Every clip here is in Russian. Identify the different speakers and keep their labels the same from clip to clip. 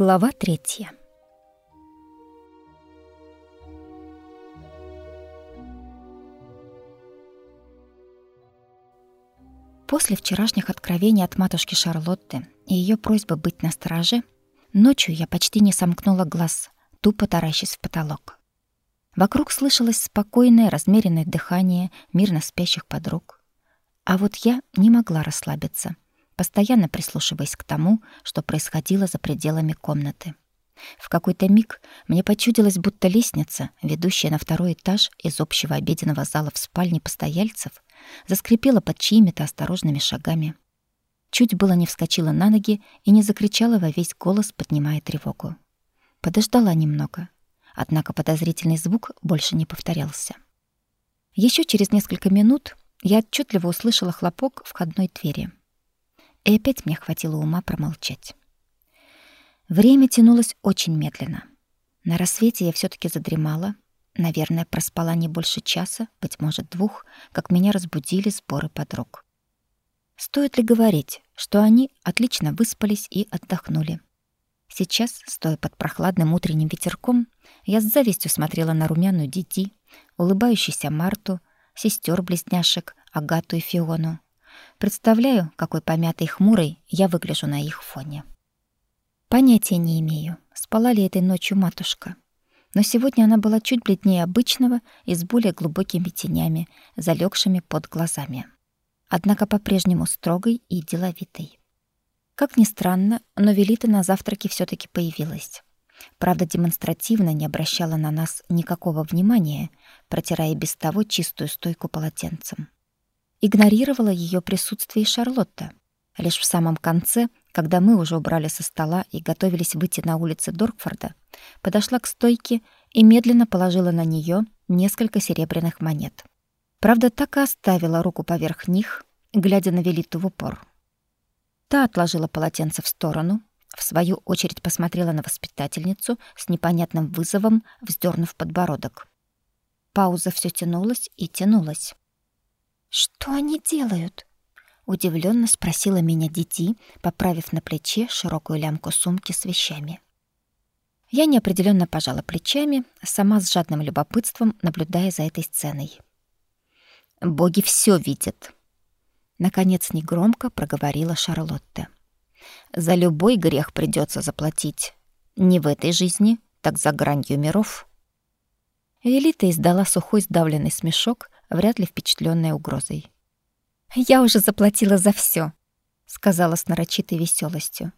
Speaker 1: Глава третья. После вчерашних откровений от матушки Шарлотты и ее просьбы быть на страже, ночью я почти не сомкнула глаз, тупо таращась в потолок. Вокруг слышалось спокойное, размеренное дыхание мирно спящих подруг. А вот я не могла расслабиться — постоянно прислушиваясь к тому, что происходило за пределами комнаты. В какой-то миг мне почудилось, будто лестница, ведущая на второй этаж из общего обеденного зала в спальне постояльцев, заскрипела под чьими-то осторожными шагами. Чуть было не вскочила на ноги и не закричала во весь голос, поднимая тревогу. Подождала немного, однако подозрительный звук больше не повторялся. Еще через несколько минут я отчетливо услышала хлопок входной двери — и опять мне хватило ума промолчать. Время тянулось очень медленно. На рассвете я все таки задремала. Наверное, проспала не больше часа, быть может, двух, как меня разбудили сборы подруг. Стоит ли говорить, что они отлично выспались и отдохнули? Сейчас, стоя под прохладным утренним ветерком, я с завистью смотрела на румяную Диди, улыбающуюся Марту, сестер близняшек Агату и Фиону, Представляю, какой помятой и хмурой я выгляжу на их фоне. Понятия не имею, спала ли этой ночью матушка. Но сегодня она была чуть бледнее обычного и с более глубокими тенями, залегшими под глазами. Однако по-прежнему строгой и деловитой. Как ни странно, но Велита на завтраке все таки появилась. Правда, демонстративно не обращала на нас никакого внимания, протирая без того чистую стойку полотенцем. Игнорировала ее присутствие Шарлотта. Лишь в самом конце, когда мы уже убрали со стола и готовились выйти на улицы Доркфорда, подошла к стойке и медленно положила на нее несколько серебряных монет. Правда, так и оставила руку поверх них, глядя на Велиту в упор. Та отложила полотенце в сторону, в свою очередь посмотрела на воспитательницу с непонятным вызовом, вздернув подбородок. Пауза все тянулась и тянулась. «Что они делают?» Удивленно спросила меня Дити, поправив на плече широкую лямку сумки с вещами. Я неопределенно пожала плечами, сама с жадным любопытством наблюдая за этой сценой. «Боги все видят!» Наконец негромко проговорила Шарлотта. «За любой грех придется заплатить. Не в этой жизни, так за гранью миров». Велита издала сухой сдавленный смешок, вряд ли впечатленная угрозой. «Я уже заплатила за все, сказала с нарочитой веселостью.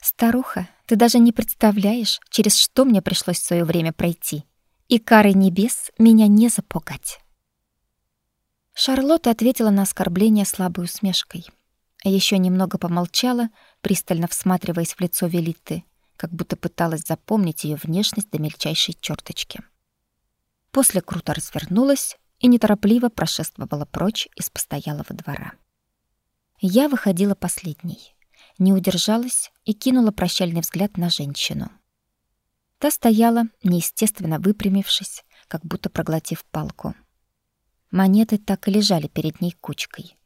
Speaker 1: «Старуха, ты даже не представляешь, через что мне пришлось в свое время пройти. И кары небес меня не запугать». Шарлотта ответила на оскорбление слабой усмешкой. Еще немного помолчала, пристально всматриваясь в лицо Велиты, как будто пыталась запомнить ее внешность до мельчайшей черточки. После круто развернулась и неторопливо прошествовала прочь из постоялого двора. Я выходила последней, не удержалась и кинула прощальный взгляд на женщину. Та стояла, неестественно выпрямившись, как будто проглотив палку. Монеты так и лежали перед ней кучкой.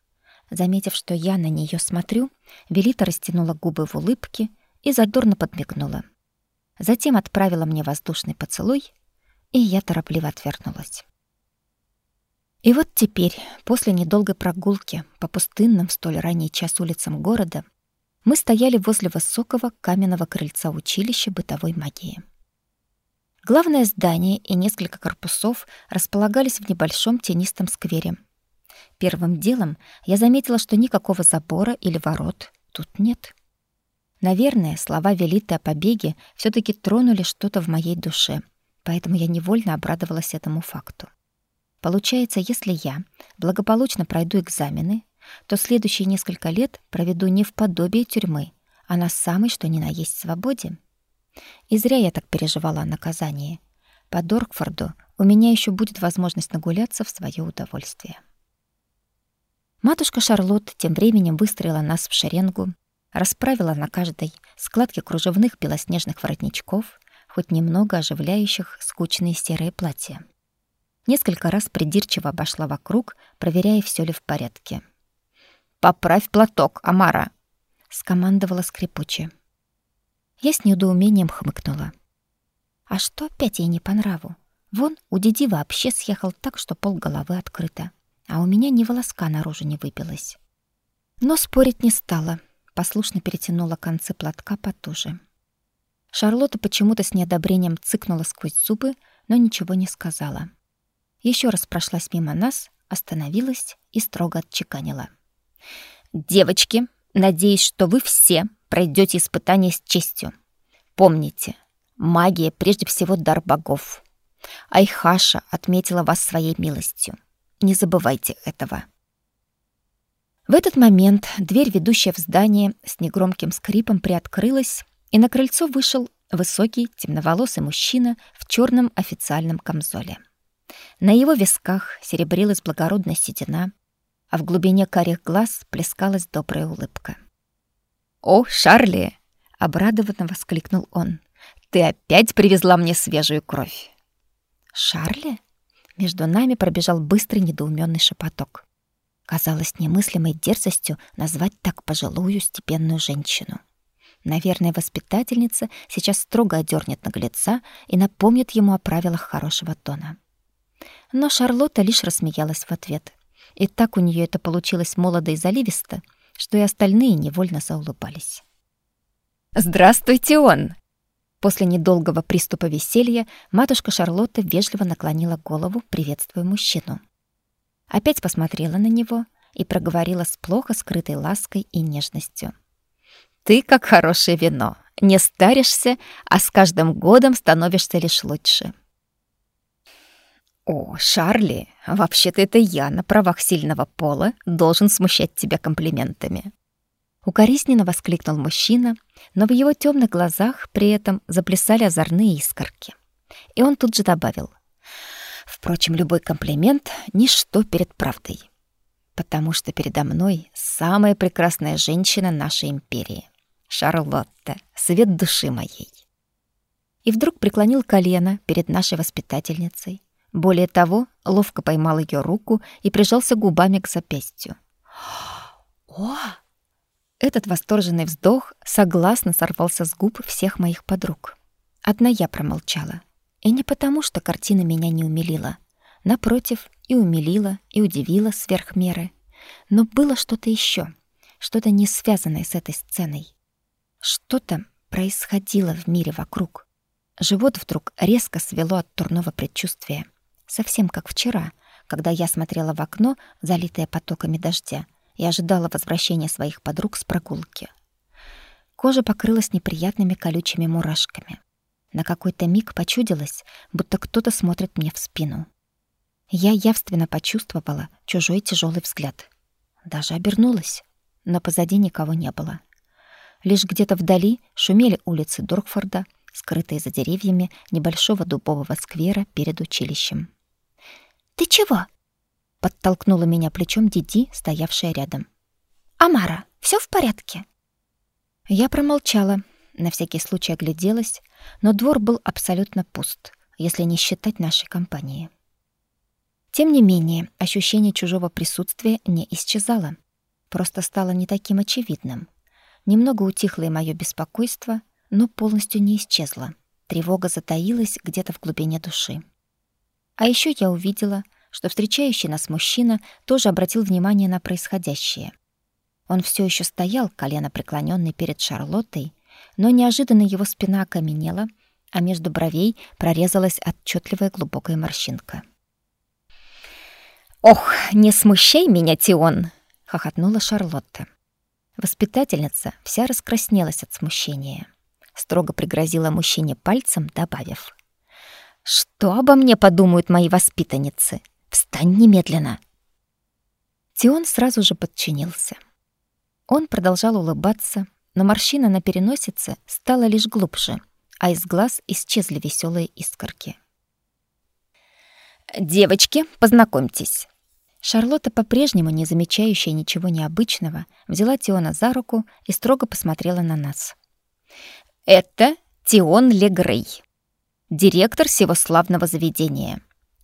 Speaker 1: Заметив, что я на нее смотрю, Велита растянула губы в улыбке и задорно подмигнула. Затем отправила мне воздушный поцелуй, и я торопливо отвернулась. И вот теперь, после недолгой прогулки по пустынным столь ранний час улицам города, мы стояли возле высокого каменного крыльца училища бытовой магии. Главное здание и несколько корпусов располагались в небольшом тенистом сквере. Первым делом я заметила, что никакого забора или ворот тут нет. Наверное, слова Велиты о побеге все таки тронули что-то в моей душе, поэтому я невольно обрадовалась этому факту. Получается, если я благополучно пройду экзамены, то следующие несколько лет проведу не в подобии тюрьмы, а на самой что ни на есть свободе. И зря я так переживала о наказании. По Доркфорду у меня еще будет возможность нагуляться в свое удовольствие. Матушка Шарлотта тем временем выстроила нас в шеренгу, расправила на каждой складке кружевных белоснежных воротничков, хоть немного оживляющих скучные серые платья. Несколько раз придирчиво обошла вокруг, проверяя, все ли в порядке. «Поправь платок, Амара!» — скомандовала скрипуче. Я с недоумением хмыкнула. А что опять ей не по нраву? Вон, у Диди вообще съехал так, что пол головы открыто, а у меня ни волоска наружу не выбилось. Но спорить не стала, послушно перетянула концы платка потуже. Шарлотта почему-то с неодобрением цыкнула сквозь зубы, но ничего не сказала. Еще раз прошлась мимо нас, остановилась и строго отчеканила. «Девочки, надеюсь, что вы все пройдете испытание с честью. Помните, магия прежде всего дар богов. Айхаша отметила вас своей милостью. Не забывайте этого». В этот момент дверь, ведущая в здание, с негромким скрипом приоткрылась, и на крыльцо вышел высокий, темноволосый мужчина в черном официальном камзоле. На его висках серебрилась благородная седина, а в глубине карих глаз плескалась добрая улыбка. «О, Шарли!» — обрадованно воскликнул он. «Ты опять привезла мне свежую кровь!» «Шарли?» Между нами пробежал быстрый недоуменный шепоток. Казалось немыслимой дерзостью назвать так пожилую степенную женщину. Наверное, воспитательница сейчас строго одернет наглеца и напомнит ему о правилах хорошего тона. Но Шарлотта лишь рассмеялась в ответ. И так у нее это получилось молодо и заливисто, что и остальные невольно заулыбались. «Здравствуйте, он!» После недолгого приступа веселья матушка Шарлотта вежливо наклонила голову, приветствуя мужчину. Опять посмотрела на него и проговорила с плохо скрытой лаской и нежностью. «Ты как хорошее вино. Не старишься, а с каждым годом становишься лишь лучше». «О, Шарли, вообще-то это я на правах сильного пола должен смущать тебя комплиментами». Укоризненно воскликнул мужчина, но в его темных глазах при этом заплясали озорные искорки. И он тут же добавил. «Впрочем, любой комплимент — ничто перед правдой, потому что передо мной самая прекрасная женщина нашей империи, Шарлотта, свет души моей». И вдруг преклонил колено перед нашей воспитательницей, более того, ловко поймал ее руку и прижался губами к запястью. «О!» Этот восторженный вздох согласно сорвался с губ всех моих подруг. Одна я промолчала. И не потому, что картина меня не умилила. Напротив, и умилила, и удивила сверх меры. Но было что-то еще, что-то не связанное с этой сценой. Что-то происходило в мире вокруг. Живот вдруг резко свело от турного предчувствия совсем как вчера, когда я смотрела в окно, залитое потоками дождя, и ожидала возвращения своих подруг с прогулки. Кожа покрылась неприятными колючими мурашками. На какой-то миг почудилось, будто кто-то смотрит мне в спину. Я явственно почувствовала чужой тяжелый взгляд. Даже обернулась, но позади никого не было. Лишь где-то вдали шумели улицы Доркфорда, скрытые за деревьями небольшого дубового сквера перед училищем. «Ты чего?» — подтолкнула меня плечом Диди, стоявшая рядом. «Амара, все в порядке?» Я промолчала, на всякий случай огляделась, но двор был абсолютно пуст, если не считать нашей компании. Тем не менее, ощущение чужого присутствия не исчезало, просто стало не таким очевидным. Немного утихло и моё беспокойство, но полностью не исчезло. Тревога затаилась где-то в глубине души. А еще я увидела, что встречающий нас мужчина тоже обратил внимание на происходящее. Он все еще стоял, колено преклоненный перед Шарлоттой, но неожиданно его спина окаменела, а между бровей прорезалась отчетливая глубокая морщинка. «Ох, не смущай меня, Тион!» — хохотнула Шарлотта. Воспитательница вся раскраснелась от смущения. Строго пригрозила мужчине пальцем, добавив. Что обо мне подумают мои воспитанницы? Встань немедленно. Тион сразу же подчинился. Он продолжал улыбаться, но морщина на переносице стала лишь глубже, а из глаз исчезли веселые искорки. «Девочки, познакомьтесь!» Шарлотта, по-прежнему не замечающая ничего необычного, взяла Тиона за руку и строго посмотрела на нас. «Это Тион Легрей, директор славного заведения.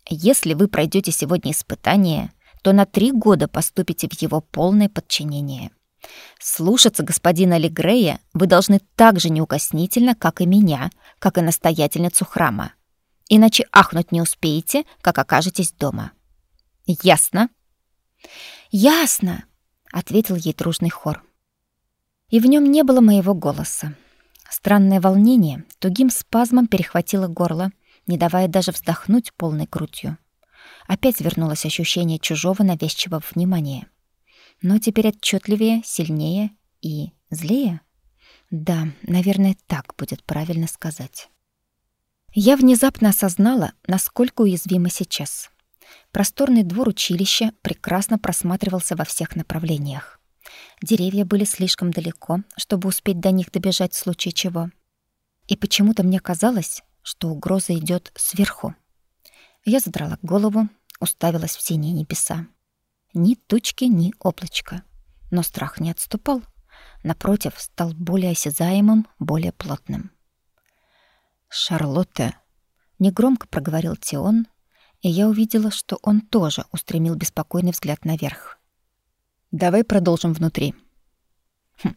Speaker 1: Если вы пройдете сегодня испытание, то на три года поступите в его полное подчинение. Слушаться господина Легрея вы должны так же неукоснительно, как и меня, как и настоятельницу храма. Иначе ахнуть не успеете, как окажетесь дома. Ясно? Ясно, ответил ей дружный хор. И в нем не было моего голоса. Странное волнение тугим спазмом перехватило горло, не давая даже вздохнуть полной грудью. Опять вернулось ощущение чужого навязчивого внимания но теперь отчетливее, сильнее и злее. Да, наверное, так будет правильно сказать. Я внезапно осознала, насколько уязвима сейчас. Просторный двор училища прекрасно просматривался во всех направлениях. Деревья были слишком далеко, чтобы успеть до них добежать в случае чего. И почему-то мне казалось, что угроза идет сверху. Я задрала голову, уставилась в синие небеса. Ни тучки, ни облачка. Но страх не отступал. Напротив, стал более осязаемым, более плотным. «Шарлотта!» — негромко проговорил Тион, и я увидела, что он тоже устремил беспокойный взгляд наверх. «Давай продолжим внутри». «Хм,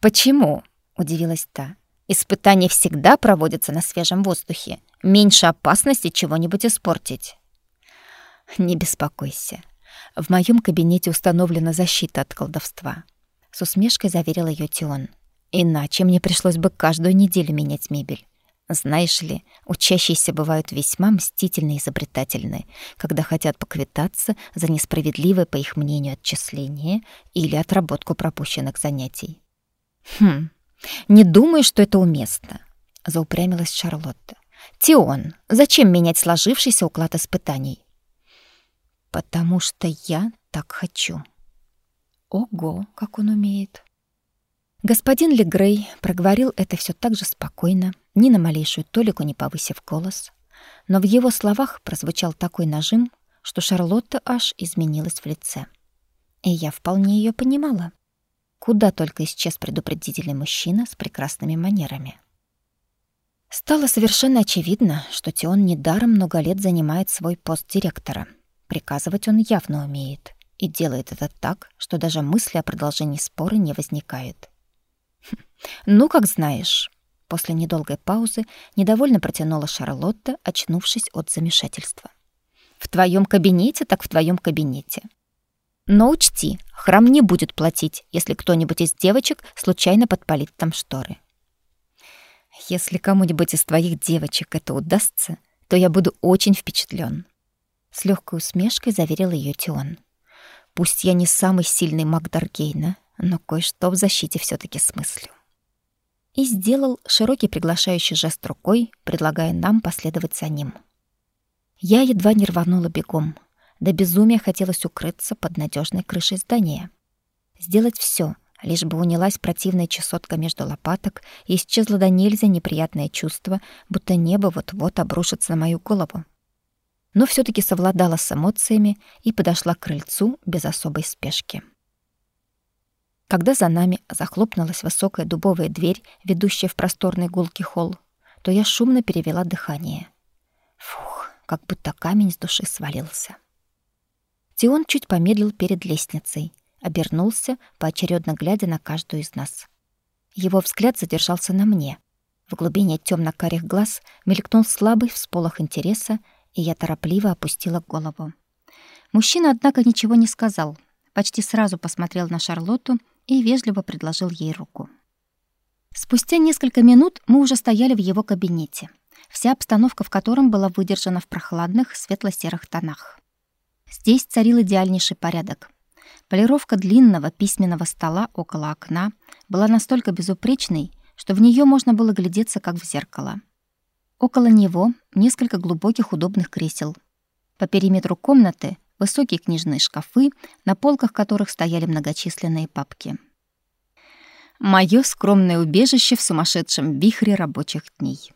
Speaker 1: «Почему?» — удивилась та. «Испытания всегда проводятся на свежем воздухе. Меньше опасности чего-нибудь испортить». «Не беспокойся. В моем кабинете установлена защита от колдовства. С усмешкой заверил ее Тион. Иначе мне пришлось бы каждую неделю менять мебель. Знаешь ли, учащиеся бывают весьма мстительны и изобретательны, когда хотят поквитаться за несправедливое, по их мнению, отчисление или отработку пропущенных занятий. Хм. Не думаю, что это уместно, заупрямилась Шарлотта. Тион, зачем менять сложившийся уклад испытаний? Потому что я так хочу. Ого, как он умеет. Господин Легрей проговорил это все так же спокойно, ни на малейшую толику не повысив голос, но в его словах прозвучал такой нажим, что Шарлотта аж изменилась в лице. И я вполне ее понимала. Куда только исчез предупредительный мужчина с прекрасными манерами. Стало совершенно очевидно, что Тион недаром много лет занимает свой пост директора — Приказывать он явно умеет и делает это так, что даже мысли о продолжении спора не возникает. Ну, как знаешь. После недолгой паузы недовольно протянула Шарлотта, очнувшись от замешательства. В твоем кабинете, так в твоем кабинете. Но учти, храм не будет платить, если кто-нибудь из девочек случайно подпалит там шторы. Если кому-нибудь из твоих девочек это удастся, то я буду очень впечатлен. С легкой усмешкой заверил ее Тион. Пусть я не самый сильный маг Даргейна, но кое-что в защите все таки смыслю. И сделал широкий приглашающий жест рукой, предлагая нам последовать за ним. Я едва не рванула бегом. До безумия хотелось укрыться под надежной крышей здания. Сделать все, лишь бы унялась противная чесотка между лопаток и исчезло до нельзя неприятное чувство, будто небо вот-вот обрушится на мою голову но все таки совладала с эмоциями и подошла к крыльцу без особой спешки. Когда за нами захлопнулась высокая дубовая дверь, ведущая в просторный гулкий холл, то я шумно перевела дыхание. Фух, как будто камень с души свалился. Тион чуть помедлил перед лестницей, обернулся, поочередно глядя на каждую из нас. Его взгляд задержался на мне. В глубине темно-карих глаз мелькнул слабый всполох интереса и я торопливо опустила голову. Мужчина, однако, ничего не сказал. Почти сразу посмотрел на Шарлотту и вежливо предложил ей руку. Спустя несколько минут мы уже стояли в его кабинете, вся обстановка в котором была выдержана в прохладных светло-серых тонах. Здесь царил идеальнейший порядок. Полировка длинного письменного стола около окна была настолько безупречной, что в нее можно было глядеться как в зеркало. Около него несколько глубоких удобных кресел. По периметру комнаты высокие книжные шкафы, на полках которых стояли многочисленные папки. Моё скромное убежище в сумасшедшем вихре рабочих дней.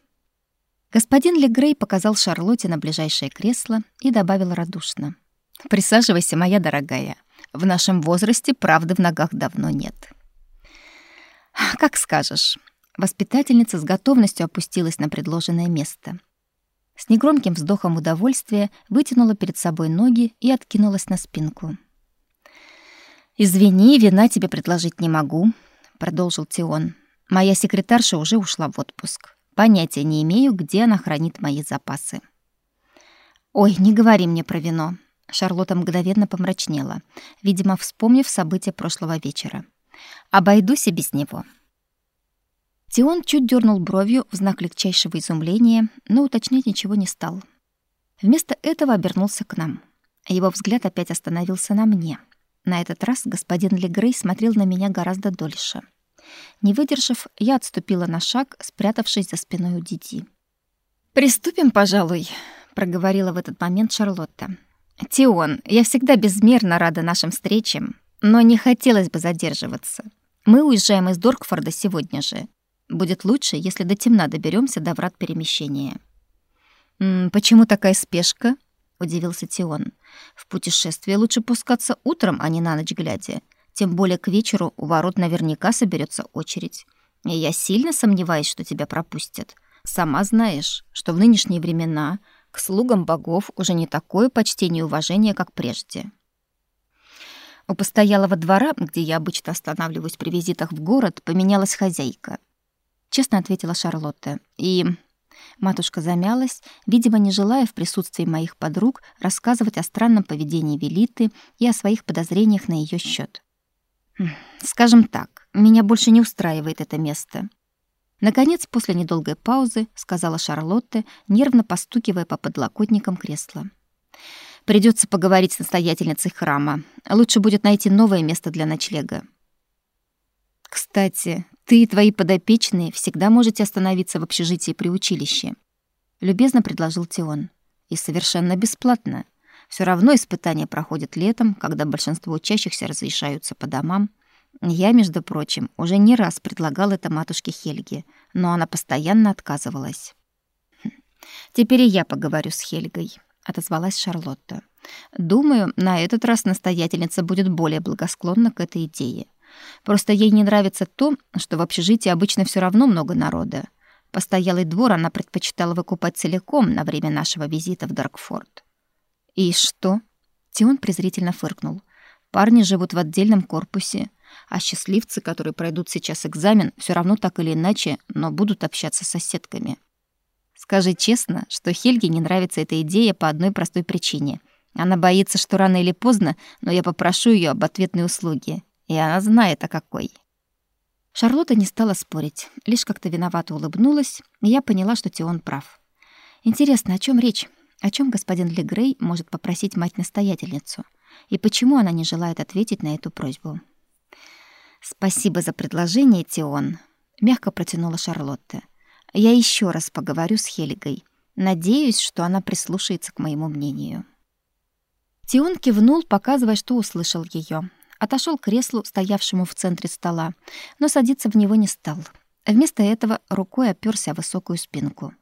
Speaker 1: Господин Легрей показал Шарлотте на ближайшее кресло и добавил радушно: "Присаживайся, моя дорогая. В нашем возрасте правды в ногах давно нет". "Как скажешь". Воспитательница с готовностью опустилась на предложенное место. С негромким вздохом удовольствия вытянула перед собой ноги и откинулась на спинку. «Извини, вина тебе предложить не могу», — продолжил Тион. «Моя секретарша уже ушла в отпуск. Понятия не имею, где она хранит мои запасы». «Ой, не говори мне про вино». Шарлотта мгновенно помрачнела, видимо, вспомнив события прошлого вечера. «Обойдусь и без него». Тион чуть дернул бровью в знак легчайшего изумления, но уточнять ничего не стал. Вместо этого обернулся к нам. Его взгляд опять остановился на мне. На этот раз господин Легрей смотрел на меня гораздо дольше. Не выдержав, я отступила на шаг, спрятавшись за спиной у Диди. «Приступим, пожалуй», — проговорила в этот момент Шарлотта. «Тион, я всегда безмерно рада нашим встречам, но не хотелось бы задерживаться. Мы уезжаем из Доркфорда сегодня же. Будет лучше, если до темна доберемся до врат перемещения». «М -м, «Почему такая спешка?» — удивился Тион. «В путешествие лучше пускаться утром, а не на ночь глядя. Тем более к вечеру у ворот наверняка соберется очередь. И я сильно сомневаюсь, что тебя пропустят. Сама знаешь, что в нынешние времена к слугам богов уже не такое почтение и уважение, как прежде. У постоялого двора, где я обычно останавливаюсь при визитах в город, поменялась хозяйка. Честно ответила Шарлотта. И матушка замялась, видимо, не желая в присутствии моих подруг рассказывать о странном поведении Велиты и о своих подозрениях на ее счет. Скажем так, меня больше не устраивает это место. Наконец, после недолгой паузы, сказала Шарлотта, нервно постукивая по подлокотникам кресла. Придется поговорить с настоятельницей храма. Лучше будет найти новое место для ночлега. Кстати, ты и твои подопечные всегда можете остановиться в общежитии при училище, любезно предложил Тион. И совершенно бесплатно. Все равно испытания проходят летом, когда большинство учащихся разрешаются по домам. Я, между прочим, уже не раз предлагал это матушке Хельге, но она постоянно отказывалась. «Хм, «Теперь и я поговорю с Хельгой», — отозвалась Шарлотта. «Думаю, на этот раз настоятельница будет более благосклонна к этой идее. Просто ей не нравится то, что в общежитии обычно все равно много народа. Постоялый двор она предпочитала выкупать целиком на время нашего визита в Даркфорд. «И что?» Тион презрительно фыркнул. «Парни живут в отдельном корпусе, а счастливцы, которые пройдут сейчас экзамен, все равно так или иначе, но будут общаться с соседками». Скажи честно, что Хельге не нравится эта идея по одной простой причине. Она боится, что рано или поздно, но я попрошу ее об ответной услуге. И она знает, о какой. Шарлотта не стала спорить, лишь как-то виновато улыбнулась, и я поняла, что Тион прав. Интересно, о чем речь? О чем господин Легрей может попросить мать-настоятельницу? И почему она не желает ответить на эту просьбу? «Спасибо за предложение, Тион», — мягко протянула Шарлотта. «Я еще раз поговорю с Хельгой. Надеюсь, что она прислушается к моему мнению». Тион кивнул, показывая, что услышал ее. Отошел к креслу, стоявшему в центре стола, но садиться в него не стал. Вместо этого рукой оперся о высокую спинку.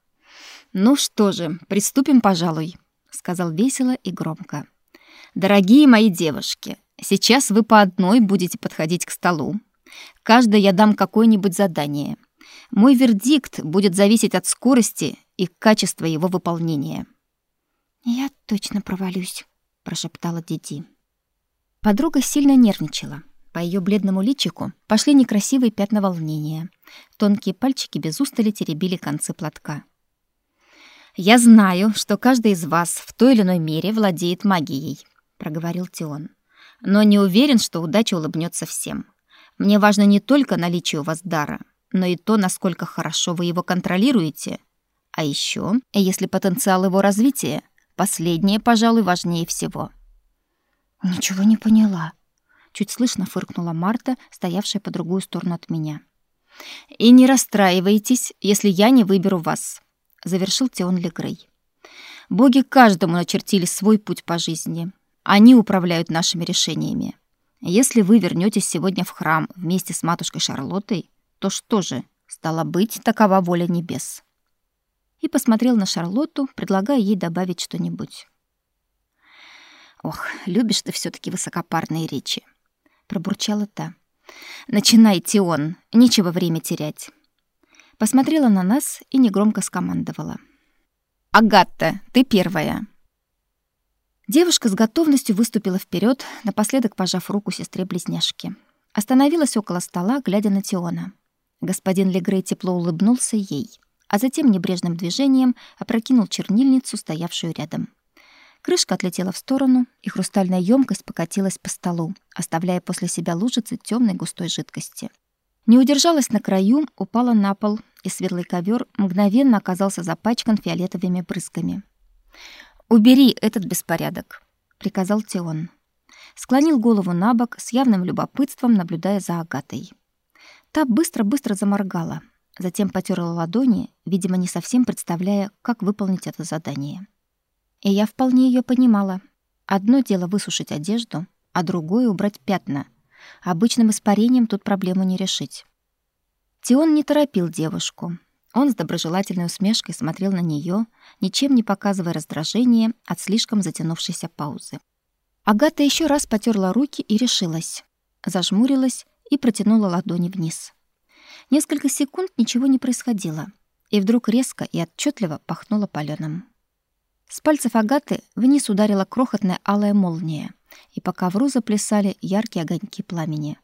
Speaker 1: «Ну что же, приступим, пожалуй», — сказал весело и громко. «Дорогие мои девушки, сейчас вы по одной будете подходить к столу. Каждой я дам какое-нибудь задание. Мой вердикт будет зависеть от скорости и качества его выполнения». «Я точно провалюсь», — прошептала Диди. Подруга сильно нервничала. По ее бледному личику пошли некрасивые пятна волнения. Тонкие пальчики без устали теребили концы платка. «Я знаю, что каждый из вас в той или иной мере владеет магией», — проговорил Тион. «Но не уверен, что удача улыбнется всем. Мне важно не только наличие у вас дара, но и то, насколько хорошо вы его контролируете. А еще, если потенциал его развития, последнее, пожалуй, важнее всего». «Ничего не поняла», — чуть слышно фыркнула Марта, стоявшая по другую сторону от меня. «И не расстраивайтесь, если я не выберу вас», завершил Теон Легрей. Боги каждому начертили свой путь по жизни. Они управляют нашими решениями. Если вы вернетесь сегодня в храм вместе с матушкой Шарлоттой, то что же, стало быть, такова воля небес. И посмотрел на Шарлотту, предлагая ей добавить что-нибудь. Ох, любишь ты все таки высокопарные речи, пробурчала та. Начинай, Тион, нечего время терять посмотрела на нас и негромко скомандовала. «Агатта, ты первая!» Девушка с готовностью выступила вперед, напоследок пожав руку сестре-близняшке. Остановилась около стола, глядя на Тиона. Господин Легрей тепло улыбнулся ей, а затем небрежным движением опрокинул чернильницу, стоявшую рядом. Крышка отлетела в сторону, и хрустальная емкость покатилась по столу, оставляя после себя лужицы темной густой жидкости. Не удержалась на краю, упала на пол, и светлый ковер мгновенно оказался запачкан фиолетовыми брызгами. «Убери этот беспорядок», — приказал Теон. Склонил голову на бок с явным любопытством, наблюдая за Агатой. Та быстро-быстро заморгала, затем потерла ладони, видимо, не совсем представляя, как выполнить это задание. И я вполне ее понимала. Одно дело высушить одежду, а другое — убрать пятна. Обычным испарением тут проблему не решить. Тион не торопил девушку. Он с доброжелательной усмешкой смотрел на нее, ничем не показывая раздражения от слишком затянувшейся паузы. Агата еще раз потерла руки и решилась. Зажмурилась и протянула ладони вниз. Несколько секунд ничего не происходило, и вдруг резко и отчетливо пахнуло палёным. С пальцев Агаты вниз ударила крохотная алая молния, и по ковру заплясали яркие огоньки пламени.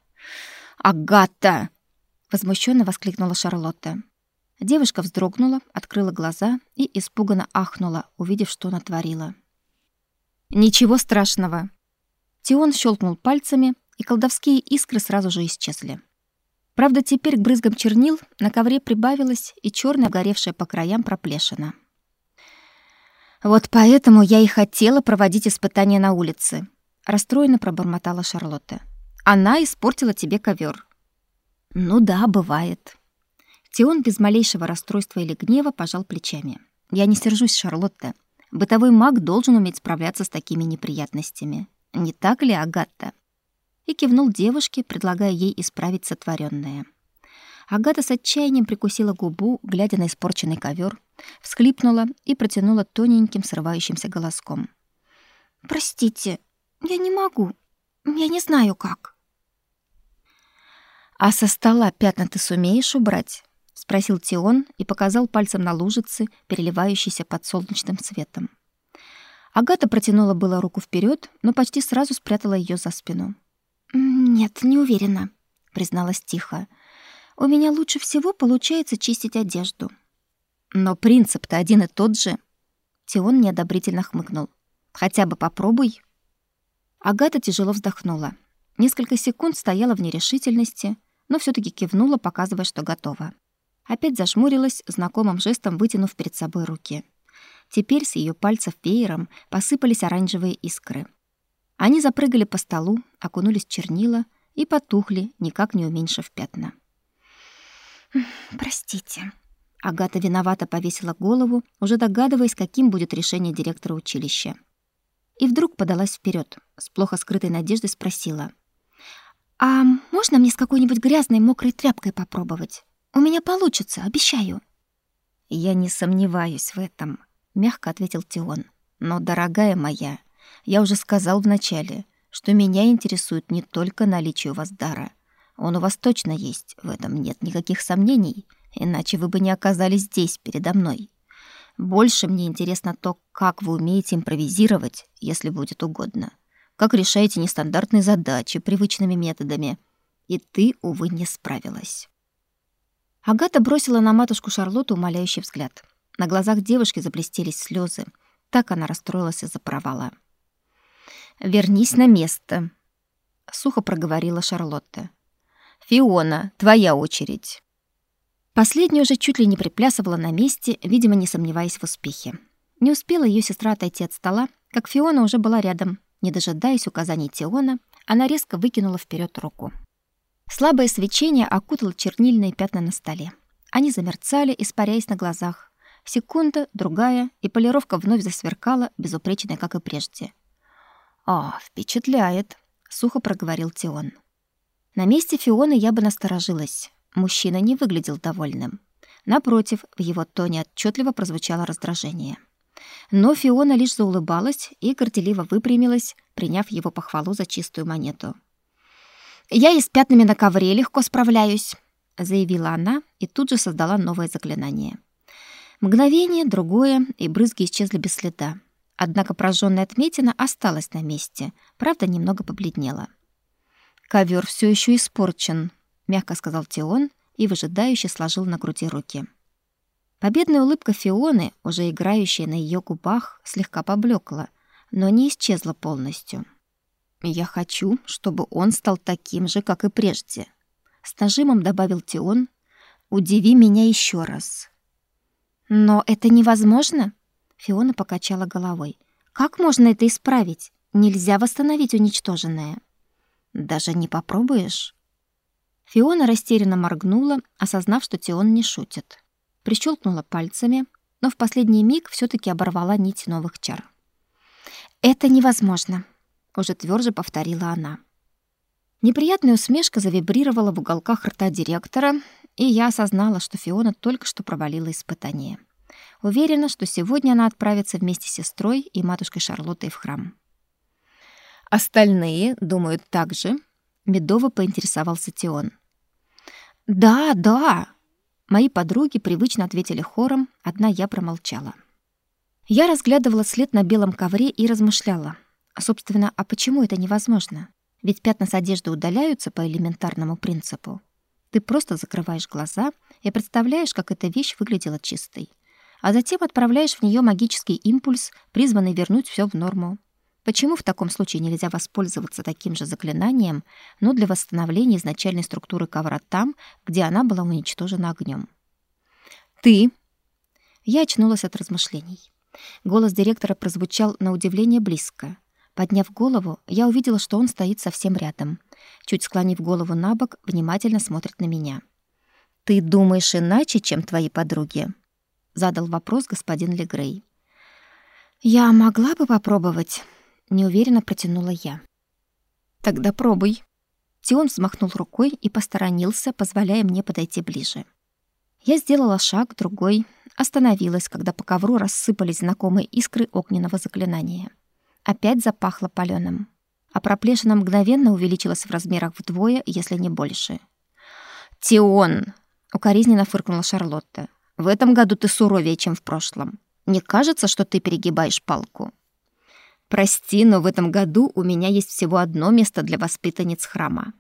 Speaker 1: «Агата!» — возмущенно воскликнула Шарлотта. Девушка вздрогнула, открыла глаза и испуганно ахнула, увидев, что натворила. «Ничего страшного!» Тион щелкнул пальцами, и колдовские искры сразу же исчезли. Правда, теперь к брызгам чернил на ковре прибавилось и черная горевшая по краям проплешина. «Вот поэтому я и хотела проводить испытания на улице», — расстроенно пробормотала Шарлотта. «Она испортила тебе ковер. «Ну да, бывает». Тион без малейшего расстройства или гнева пожал плечами. «Я не сержусь, Шарлотта. Бытовой маг должен уметь справляться с такими неприятностями. Не так ли, Агатта?» и кивнул девушке, предлагая ей исправить сотворенное. Агата с отчаянием прикусила губу, глядя на испорченный ковер, всхлипнула и протянула тоненьким срывающимся голоском. «Простите, я не могу. Я не знаю, как». «А со стола пятна ты сумеешь убрать?» — спросил Тион и показал пальцем на лужицы, переливающиеся под солнечным светом. Агата протянула было руку вперед, но почти сразу спрятала ее за спину. «Нет, не уверена», — призналась тихо. «У меня лучше всего получается чистить одежду». «Но принцип-то один и тот же». Тион неодобрительно хмыкнул. «Хотя бы попробуй». Агата тяжело вздохнула. Несколько секунд стояла в нерешительности, но все таки кивнула, показывая, что готова. Опять зажмурилась, знакомым жестом вытянув перед собой руки. Теперь с ее пальцев веером посыпались оранжевые искры. Они запрыгали по столу, окунулись в чернила и потухли, никак не уменьшив пятна. «Простите». Агата виновато повесила голову, уже догадываясь, каким будет решение директора училища. И вдруг подалась вперед, с плохо скрытой надеждой спросила. «А можно мне с какой-нибудь грязной мокрой тряпкой попробовать? У меня получится, обещаю». «Я не сомневаюсь в этом», — мягко ответил Тион. «Но, дорогая моя, я уже сказал вначале, что меня интересует не только наличие у вас дара. Он у вас точно есть, в этом нет никаких сомнений, иначе вы бы не оказались здесь передо мной. Больше мне интересно то, как вы умеете импровизировать, если будет угодно. Как решаете нестандартные задачи привычными методами. И ты, увы, не справилась. Агата бросила на матушку Шарлотту умоляющий взгляд. На глазах девушки заблестелись слезы. Так она расстроилась из-за провала. Вернись на место, сухо проговорила Шарлотта. Фиона, твоя очередь. Последняя уже чуть ли не приплясывала на месте, видимо, не сомневаясь в успехе. Не успела ее сестра отойти от стола, как Фиона уже была рядом. Не дожидаясь указаний Теона, она резко выкинула вперед руку. Слабое свечение окутало чернильные пятна на столе. Они замерцали, испаряясь на глазах. Секунда, другая, и полировка вновь засверкала, безупречная, как и прежде. «А, впечатляет», — сухо проговорил Тион. На месте Фионы я бы насторожилась. Мужчина не выглядел довольным. Напротив, в его тоне отчетливо прозвучало раздражение. Но Фиона лишь заулыбалась и горделиво выпрямилась, приняв его похвалу за чистую монету. «Я и с пятнами на ковре легко справляюсь», — заявила она и тут же создала новое заклинание. Мгновение, другое, и брызги исчезли без следа. Однако прожженная отметина осталась на месте, правда, немного побледнела. Ковер все еще испорчен, мягко сказал Тион и выжидающе сложил на груди руки. Победная улыбка Фионы, уже играющая на ее губах, слегка поблекла, но не исчезла полностью. Я хочу, чтобы он стал таким же, как и прежде. С нажимом добавил Тион. Удиви меня еще раз. Но это невозможно, Фиона покачала головой. Как можно это исправить? Нельзя восстановить уничтоженное. Даже не попробуешь? Фиона растерянно моргнула, осознав, что Тион не шутит. Прищелкнула пальцами, но в последний миг все таки оборвала нить новых чар. «Это невозможно», — уже тверже повторила она. Неприятная усмешка завибрировала в уголках рта директора, и я осознала, что Фиона только что провалила испытание. Уверена, что сегодня она отправится вместе с сестрой и матушкой Шарлоттой в храм. Остальные думают так же, медово поинтересовался Тион. Да, да. Мои подруги привычно ответили хором, одна я промолчала. Я разглядывала след на белом ковре и размышляла. Собственно, а почему это невозможно? Ведь пятна с одежды удаляются по элементарному принципу. Ты просто закрываешь глаза и представляешь, как эта вещь выглядела чистой а затем отправляешь в нее магический импульс, призванный вернуть все в норму. Почему в таком случае нельзя воспользоваться таким же заклинанием, но для восстановления изначальной структуры ковра там, где она была уничтожена огнем? «Ты!» Я очнулась от размышлений. Голос директора прозвучал на удивление близко. Подняв голову, я увидела, что он стоит совсем рядом. Чуть склонив голову на бок, внимательно смотрит на меня. «Ты думаешь иначе, чем твои подруги?» задал вопрос господин Легрей. Я могла бы попробовать, неуверенно протянула я. Тогда пробуй. Тион взмахнул рукой и посторонился, позволяя мне подойти ближе. Я сделала шаг, другой, остановилась, когда по ковру рассыпались знакомые искры огненного заклинания. Опять запахло палёным, а проплешина мгновенно увеличилась в размерах вдвое, если не больше. «Тион!» — укоризненно фыркнула Шарлотта. В этом году ты суровее, чем в прошлом. Не кажется, что ты перегибаешь палку? Прости, но в этом году у меня есть всего одно место для воспитанниц храма.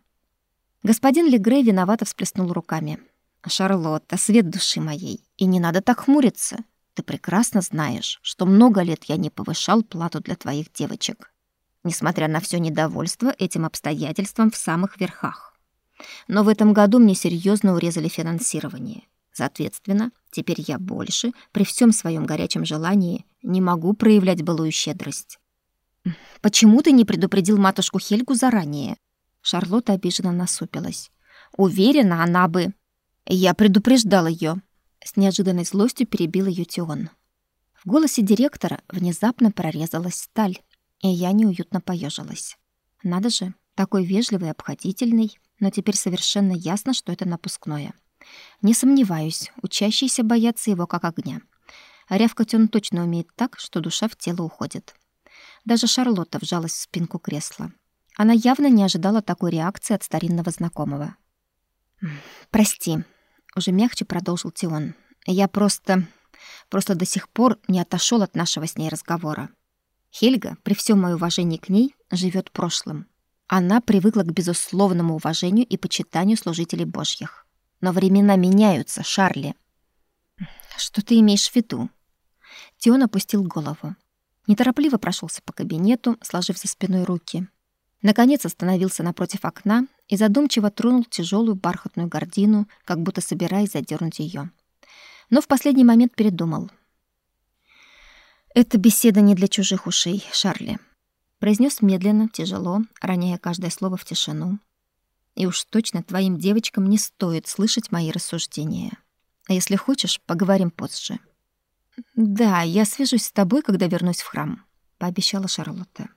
Speaker 1: Господин Легрей виновато всплеснул руками. Шарлотта, свет души моей, и не надо так хмуриться. Ты прекрасно знаешь, что много лет я не повышал плату для твоих девочек, несмотря на все недовольство этим обстоятельством в самых верхах. Но в этом году мне серьезно урезали финансирование. Соответственно, теперь я больше, при всем своем горячем желании, не могу проявлять былую щедрость. Почему ты не предупредил матушку Хельгу заранее? Шарлотта обиженно насупилась. Уверена, она бы Я предупреждал ее. С неожиданной злостью перебил ее Тион. В голосе директора внезапно прорезалась сталь, и я неуютно поежилась. Надо же, такой вежливый и обходительный, но теперь совершенно ясно, что это напускное. Не сомневаюсь, учащиеся боятся его как огня. Рявкать он точно умеет так, что душа в тело уходит. Даже Шарлотта вжалась в спинку кресла. Она явно не ожидала такой реакции от старинного знакомого. «Прости», — уже мягче продолжил Тион. «Я просто... просто до сих пор не отошел от нашего с ней разговора. Хельга, при всем моем уважении к ней, живет прошлым. Она привыкла к безусловному уважению и почитанию служителей божьих. Но времена меняются, Шарли. Что ты имеешь в виду? Тион опустил голову. Неторопливо прошелся по кабинету, сложив за спиной руки. Наконец остановился напротив окна и задумчиво тронул тяжелую бархатную гардину, как будто собираясь задернуть ее. Но в последний момент передумал. «Это беседа не для чужих ушей, Шарли», — произнес медленно, тяжело, роняя каждое слово в тишину, и уж точно твоим девочкам не стоит слышать мои рассуждения. А если хочешь, поговорим позже. Да, я свяжусь с тобой, когда вернусь в храм, пообещала Шарлотта.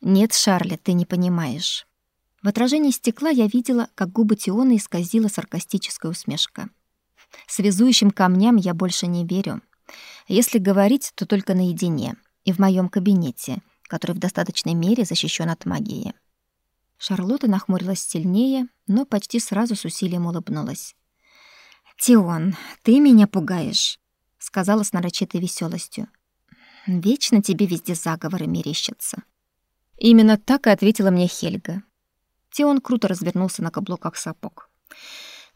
Speaker 1: Нет, Шарли, ты не понимаешь. В отражении стекла я видела, как губы Тиона исказила саркастическая усмешка. Связующим камням я больше не верю. Если говорить, то только наедине и в моем кабинете, который в достаточной мере защищен от магии. Шарлотта нахмурилась сильнее, но почти сразу с усилием улыбнулась. «Тион, ты меня пугаешь», — сказала с нарочитой веселостью. Вечно тебе везде заговоры мерещатся. Именно так и ответила мне Хельга. Тион круто развернулся на каблуках сапог.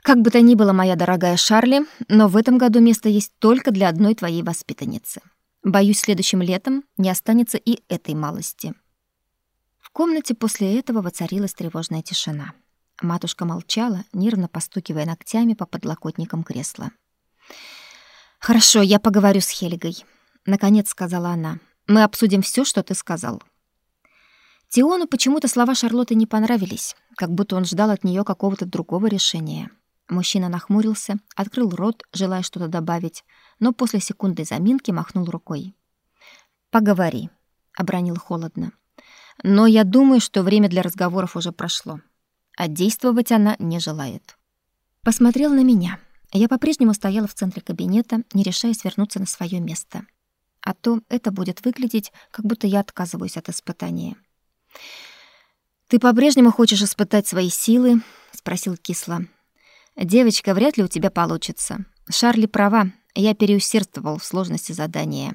Speaker 1: Как бы то ни было, моя дорогая Шарли, но в этом году место есть только для одной твоей воспитанницы. Боюсь, следующим летом не останется и этой малости. В комнате после этого воцарилась тревожная тишина. Матушка молчала, нервно постукивая ногтями по подлокотникам кресла. Хорошо, я поговорю с Хельгой, наконец сказала она. Мы обсудим все, что ты сказал. Тиону почему-то слова Шарлотты не понравились, как будто он ждал от нее какого-то другого решения. Мужчина нахмурился, открыл рот, желая что-то добавить, но после секундной заминки махнул рукой. «Поговори», — обронил холодно. «Но я думаю, что время для разговоров уже прошло. А действовать она не желает». Посмотрел на меня. Я по-прежнему стояла в центре кабинета, не решаясь вернуться на свое место. А то это будет выглядеть, как будто я отказываюсь от испытания. «Ты по-прежнему хочешь испытать свои силы?» — спросил кисло. Девочка, вряд ли у тебя получится. Шарли права, я переусердствовал в сложности задания.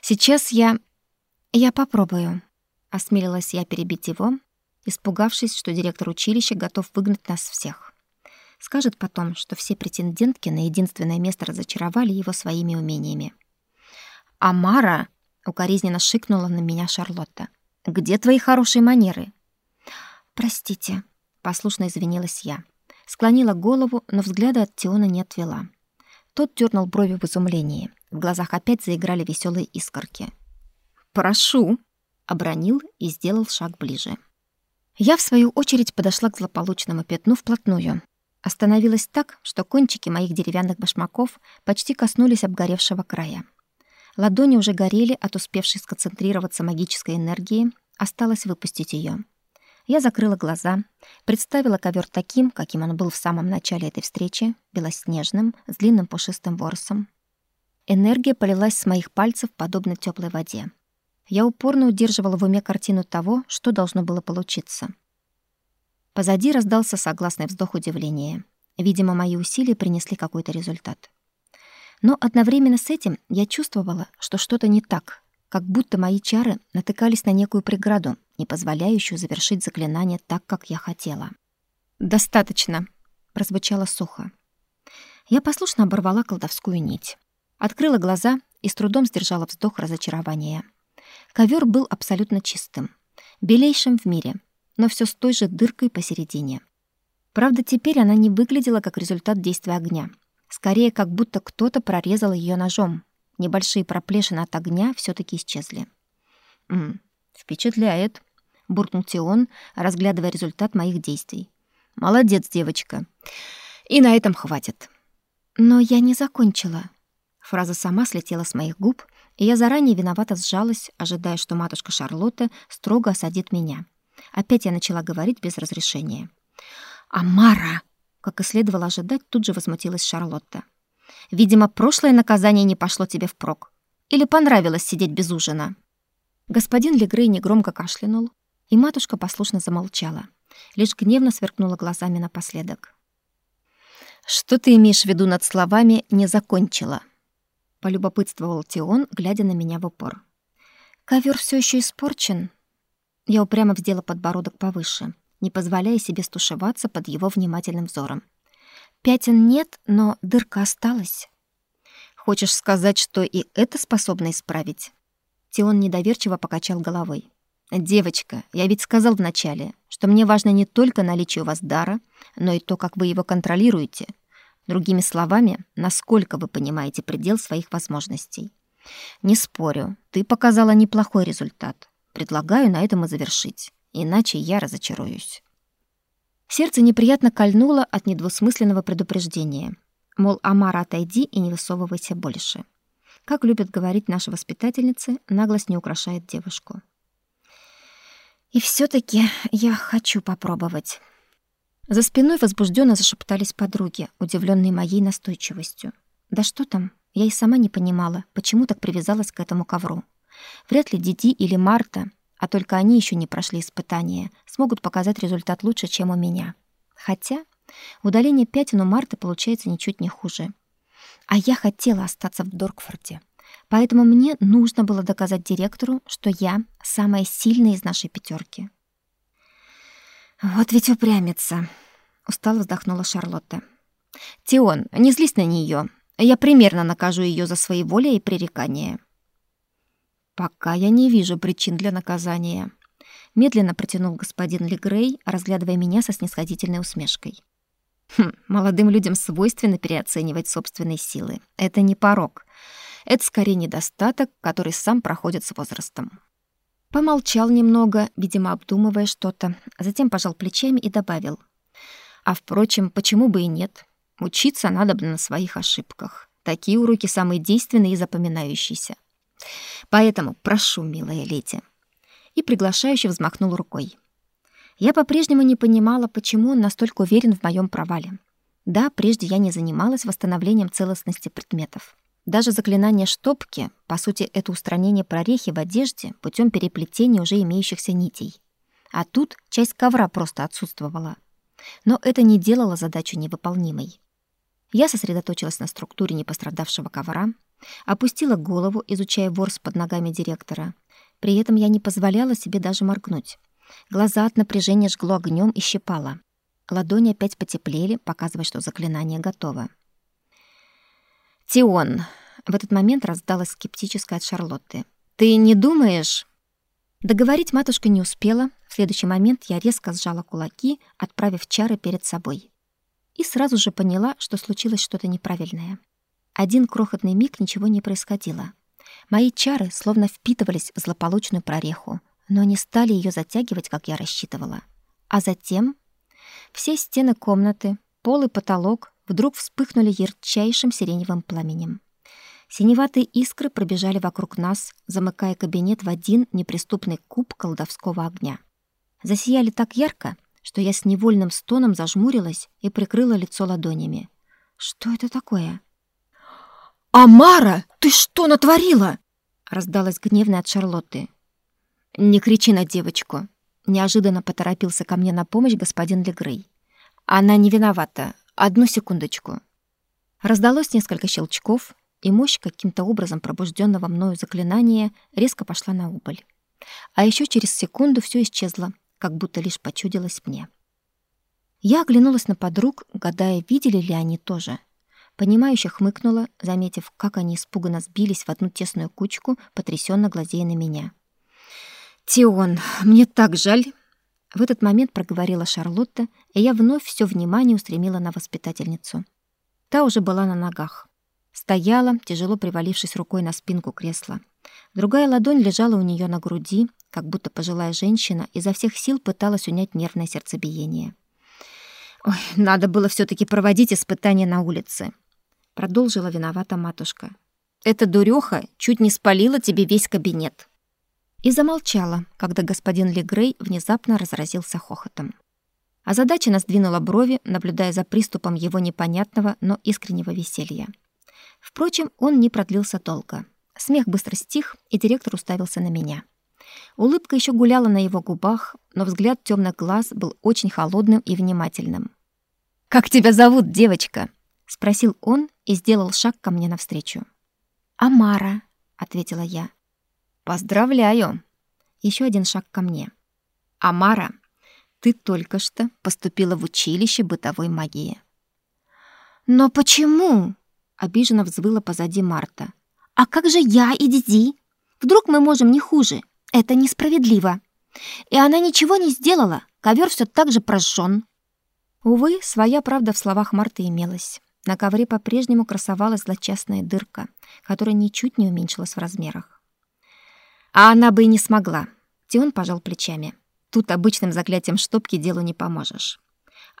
Speaker 1: Сейчас я я попробую. Осмелилась я перебить его, испугавшись, что директор училища готов выгнать нас всех. Скажет потом, что все претендентки на единственное место разочаровали его своими умениями. «Амара!» — укоризненно шикнула на меня Шарлотта. «Где твои хорошие манеры?» «Простите», — послушно извинилась я. Склонила голову, но взгляда от Тиона не отвела. Тот дернул брови в изумлении. В глазах опять заиграли веселые искорки. «Прошу!» — обронил и сделал шаг ближе. Я, в свою очередь, подошла к злополучному пятну вплотную. Остановилась так, что кончики моих деревянных башмаков почти коснулись обгоревшего края. Ладони уже горели от успевшей сконцентрироваться магической энергии, осталось выпустить ее. Я закрыла глаза, представила ковер таким, каким он был в самом начале этой встречи, белоснежным, с длинным пушистым ворсом. Энергия полилась с моих пальцев подобно теплой воде. Я упорно удерживала в уме картину того, что должно было получиться. Позади раздался согласный вздох удивления. Видимо, мои усилия принесли какой-то результат. Но одновременно с этим я чувствовала, что что-то не так, как будто мои чары натыкались на некую преграду, не позволяющую завершить заклинание так, как я хотела. «Достаточно», — прозвучало сухо. Я послушно оборвала колдовскую нить. Открыла глаза и с трудом сдержала вздох разочарования. Ковер был абсолютно чистым, белейшим в мире, но все с той же дыркой посередине. Правда, теперь она не выглядела как результат действия огня. Скорее, как будто кто-то прорезал ее ножом. Небольшие проплешины от огня все таки исчезли. «М впечатляет», буркнул Тион, разглядывая результат моих действий. Молодец, девочка. И на этом хватит. Но я не закончила. Фраза сама слетела с моих губ, и я заранее виновато сжалась, ожидая, что матушка Шарлотта строго осадит меня. Опять я начала говорить без разрешения. «Амара!» Как и следовало ожидать, тут же возмутилась Шарлотта. «Видимо, прошлое наказание не пошло тебе впрок. Или понравилось сидеть без ужина?» Господин Легрей негромко кашлянул, и матушка послушно замолчала, лишь гневно сверкнула глазами напоследок. «Что ты имеешь в виду над словами «не закончила»?» — полюбопытствовал Тион, глядя на меня в упор. «Ковер все еще испорчен?» Я упрямо вздела подбородок повыше, не позволяя себе стушеваться под его внимательным взором. «Пятен нет, но дырка осталась». «Хочешь сказать, что и это способно исправить?» Тион недоверчиво покачал головой. «Девочка, я ведь сказал вначале, что мне важно не только наличие у вас дара, но и то, как вы его контролируете. Другими словами, насколько вы понимаете предел своих возможностей. Не спорю, ты показала неплохой результат. Предлагаю на этом и завершить, иначе я разочаруюсь». Сердце неприятно кольнуло от недвусмысленного предупреждения. Мол, Амара, отойди и не высовывайся больше. Как любят говорить наши воспитательницы, наглость не украшает девушку. И все таки я хочу попробовать. За спиной возбужденно зашептались подруги, удивленные моей настойчивостью. Да что там? Я и сама не понимала, почему так привязалась к этому ковру. Вряд ли Диди или Марта, а только они еще не прошли испытания, смогут показать результат лучше, чем у меня. Хотя удаление пятен у Марты получается ничуть не хуже. А я хотела остаться в Доркфорте. Поэтому мне нужно было доказать директору, что я самая сильная из нашей пятерки. Вот ведь упрямится, устало вздохнула Шарлотта. Тион, не злись на нее. Я примерно накажу ее за свои воли и пререкания. Пока я не вижу причин для наказания, медленно протянул господин Легрей, разглядывая меня со снисходительной усмешкой. Хм, молодым людям свойственно переоценивать собственные силы. Это не порок. Это скорее недостаток, который сам проходит с возрастом. Помолчал немного, видимо, обдумывая что-то, затем пожал плечами и добавил: "А впрочем, почему бы и нет? Учиться надо бы на своих ошибках. Такие уроки самые действенные и запоминающиеся. Поэтому прошу, милая леди". И приглашающе взмахнул рукой. Я по-прежнему не понимала, почему он настолько уверен в моем провале. Да, прежде я не занималась восстановлением целостности предметов. Даже заклинание штопки, по сути, это устранение прорехи в одежде путем переплетения уже имеющихся нитей. А тут часть ковра просто отсутствовала. Но это не делало задачу невыполнимой. Я сосредоточилась на структуре непострадавшего ковра, опустила голову, изучая ворс под ногами директора. При этом я не позволяла себе даже моргнуть. Глаза от напряжения жгло огнем и щипало. Ладони опять потеплели, показывая, что заклинание готово. «Тион!» — в этот момент раздалась скептическая от Шарлотты. «Ты не думаешь...» Договорить матушка не успела. В следующий момент я резко сжала кулаки, отправив чары перед собой. И сразу же поняла, что случилось что-то неправильное. Один крохотный миг ничего не происходило. Мои чары словно впитывались в злополучную прореху, но не стали ее затягивать, как я рассчитывала. А затем все стены комнаты, пол и потолок вдруг вспыхнули ярчайшим сиреневым пламенем. Синеватые искры пробежали вокруг нас, замыкая кабинет в один неприступный куб колдовского огня. Засияли так ярко, что я с невольным стоном зажмурилась и прикрыла лицо ладонями. Что это такое? «Амара, ты что натворила?» раздалось гневно от Шарлотты. «Не кричи на девочку!» Неожиданно поторопился ко мне на помощь господин Легрей. «Она не виновата. Одну секундочку». Раздалось несколько щелчков, и мощь каким-то образом пробужденного мною заклинания резко пошла на убыль. А еще через секунду все исчезло, как будто лишь почудилось мне. Я оглянулась на подруг, гадая, видели ли они тоже. Понимающе хмыкнула, заметив, как они испуганно сбились в одну тесную кучку, потрясенно глазея на меня. «Тион, мне так жаль!» В этот момент проговорила Шарлотта, и я вновь все внимание устремила на воспитательницу. Та уже была на ногах. Стояла, тяжело привалившись рукой на спинку кресла. Другая ладонь лежала у нее на груди, как будто пожилая женщина изо всех сил пыталась унять нервное сердцебиение. «Ой, надо было все таки проводить испытания на улице», — продолжила виновата матушка. «Эта дуреха чуть не спалила тебе весь кабинет» и замолчала, когда господин Легрей внезапно разразился хохотом. А задача сдвинула брови, наблюдая за приступом его непонятного, но искреннего веселья. Впрочем, он не продлился долго. Смех быстро стих, и директор уставился на меня. Улыбка еще гуляла на его губах, но взгляд темных глаз был очень холодным и внимательным. «Как тебя зовут, девочка?» — спросил он и сделал шаг ко мне навстречу. «Амара», — ответила я. Поздравляю. Еще один шаг ко мне. Амара, ты только что поступила в училище бытовой магии. Но почему? обиженно взвыла позади Марта. А как же я и Диди? Вдруг мы можем не хуже? Это несправедливо. И она ничего не сделала. Ковер все так же прожжен. Увы, своя правда в словах Марты имелась. На ковре по-прежнему красовалась злочастная дырка, которая ничуть не уменьшилась в размерах. А она бы и не смогла. Тион пожал плечами. Тут обычным заклятием штопки делу не поможешь.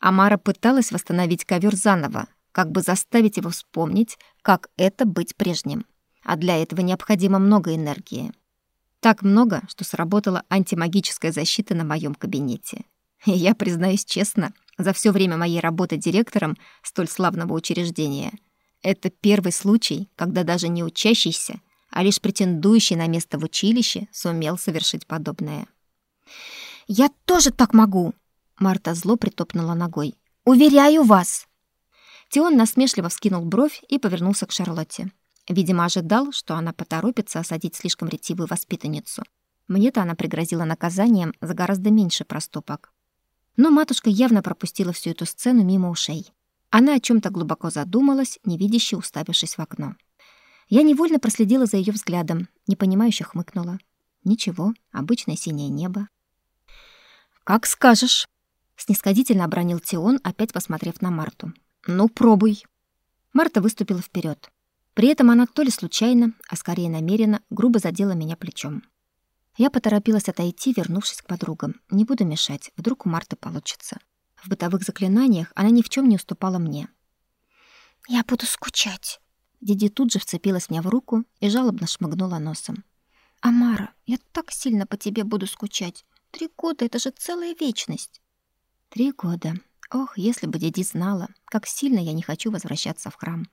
Speaker 1: Амара пыталась восстановить ковер заново, как бы заставить его вспомнить, как это быть прежним. А для этого необходимо много энергии. Так много, что сработала антимагическая защита на моем кабинете. И я признаюсь честно, за все время моей работы директором столь славного учреждения это первый случай, когда даже не учащийся а лишь претендующий на место в училище сумел совершить подобное. «Я тоже так могу!» Марта зло притопнула ногой. «Уверяю вас!» Тион насмешливо вскинул бровь и повернулся к Шарлотте. Видимо, ожидал, что она поторопится осадить слишком ретивую воспитанницу. Мне-то она пригрозила наказанием за гораздо меньше проступок. Но матушка явно пропустила всю эту сцену мимо ушей. Она о чем то глубоко задумалась, невидяще уставившись в окно. Я невольно проследила за ее взглядом, непонимающе хмыкнула. Ничего, обычное синее небо. «Как скажешь», — снисходительно обронил Тион, опять посмотрев на Марту. «Ну, пробуй». Марта выступила вперед. При этом она то ли случайно, а скорее намеренно, грубо задела меня плечом. Я поторопилась отойти, вернувшись к подругам. Не буду мешать, вдруг у Марты получится. В бытовых заклинаниях она ни в чем не уступала мне.
Speaker 2: «Я буду скучать»,
Speaker 1: Диди тут же вцепилась мне в руку и жалобно шмыгнула носом.
Speaker 2: «Амара, я так сильно по тебе буду скучать. Три года — это же целая вечность».
Speaker 1: «Три года. Ох, если бы Диди знала, как сильно я не хочу возвращаться в храм.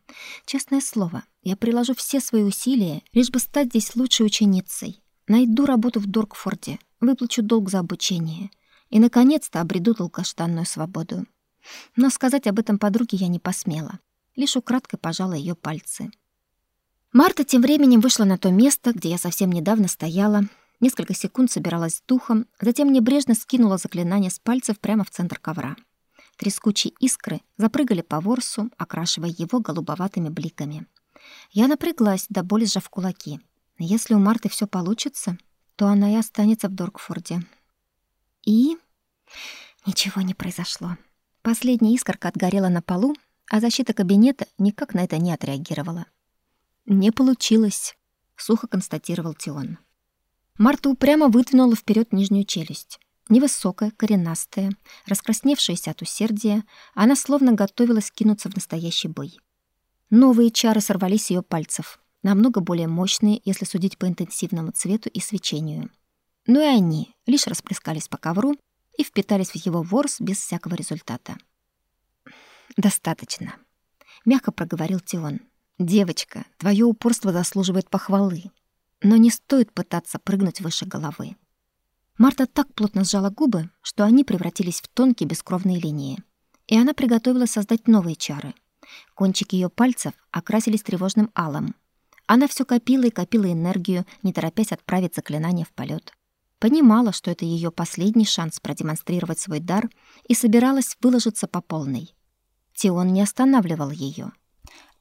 Speaker 1: Честное слово, я приложу все свои усилия, лишь бы стать здесь лучшей ученицей. Найду работу в Доркфорде, выплачу долг за обучение и, наконец-то, обреду долгожданную свободу. Но сказать об этом подруге я не посмела лишь украдкой пожала ее пальцы. Марта тем временем вышла на то место, где я совсем недавно стояла, несколько секунд собиралась с духом, затем небрежно скинула заклинание с пальцев прямо в центр ковра. Трескучие искры запрыгали по ворсу, окрашивая его голубоватыми бликами. Я напряглась, до боли сжав кулаки. Если у Марты все получится, то она и останется в Доркфорде. И ничего не произошло. Последняя искорка отгорела на полу, а защита кабинета никак на это не отреагировала. «Не получилось», — сухо констатировал Тион. Марта упрямо выдвинула вперед нижнюю челюсть. Невысокая, коренастая, раскрасневшаяся от усердия, она словно готовилась кинуться в настоящий бой. Новые чары сорвались с её пальцев, намного более мощные, если судить по интенсивному цвету и свечению. Но и они лишь расплескались по ковру и впитались в его ворс без всякого результата. Достаточно, мягко проговорил Тион. Девочка, твое упорство заслуживает похвалы, но не стоит пытаться прыгнуть выше головы. Марта так плотно сжала губы, что они превратились в тонкие бескровные линии, и она приготовилась создать новые чары. Кончики ее пальцев окрасились тревожным алым. Она все копила и копила энергию, не торопясь отправить заклинание в полет. Понимала, что это ее последний шанс продемонстрировать свой дар, и собиралась выложиться по полной. Тион не останавливал ее.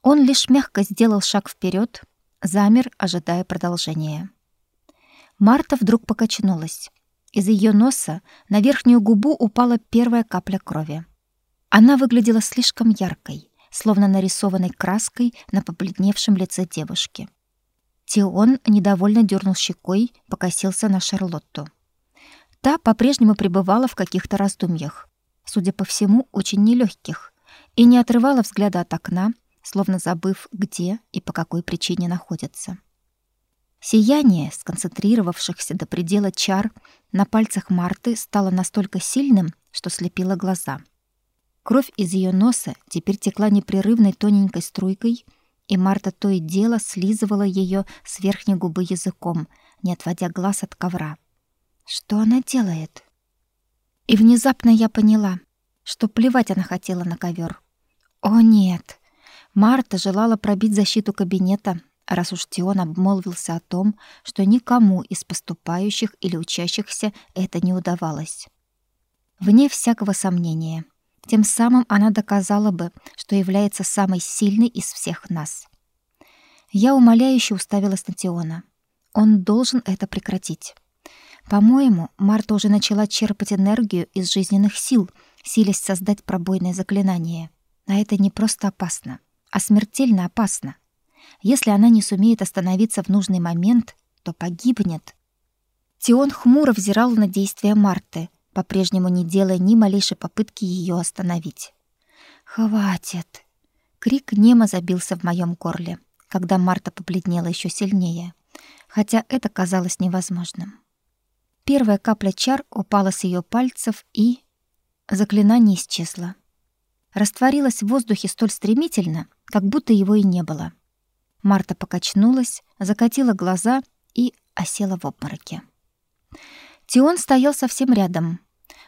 Speaker 1: Он лишь мягко сделал шаг вперед, замер, ожидая продолжения. Марта вдруг покачнулась. Из ее носа на верхнюю губу упала первая капля крови. Она выглядела слишком яркой, словно нарисованной краской на побледневшем лице девушки. Тион недовольно дернул щекой, покосился на Шарлотту. Та по-прежнему пребывала в каких-то раздумьях, судя по всему, очень нелегких, и не отрывала взгляда от окна, словно забыв, где и по какой причине находится. Сияние, сконцентрировавшихся до предела чар на пальцах Марты, стало настолько сильным, что слепило глаза. Кровь из ее носа теперь текла непрерывной тоненькой струйкой, и Марта то и дело слизывала ее с верхней губы языком, не отводя глаз от ковра. Что она делает? И внезапно я поняла, что плевать она хотела на ковер. О нет. Марта желала пробить защиту кабинета, раз уж Тион обмолвился о том, что никому из поступающих или учащихся это не удавалось. Вне всякого сомнения, тем самым она доказала бы, что является самой сильной из всех нас. Я умоляюще уставилась на Тиона. Он должен это прекратить. По-моему, Марта уже начала черпать энергию из жизненных сил — силясь создать пробойное заклинание. А это не просто опасно, а смертельно опасно. Если она не сумеет остановиться в нужный момент, то погибнет. Тион хмуро взирал на действия Марты, по-прежнему не делая ни малейшей попытки ее остановить. «Хватит!» Крик немо забился в моем горле, когда Марта побледнела еще сильнее, хотя это казалось невозможным. Первая капля чар упала с ее пальцев и Заклинание исчезло. Растворилось в воздухе столь стремительно, как будто его и не было. Марта покачнулась, закатила глаза и осела в обмороке. Тион стоял совсем рядом.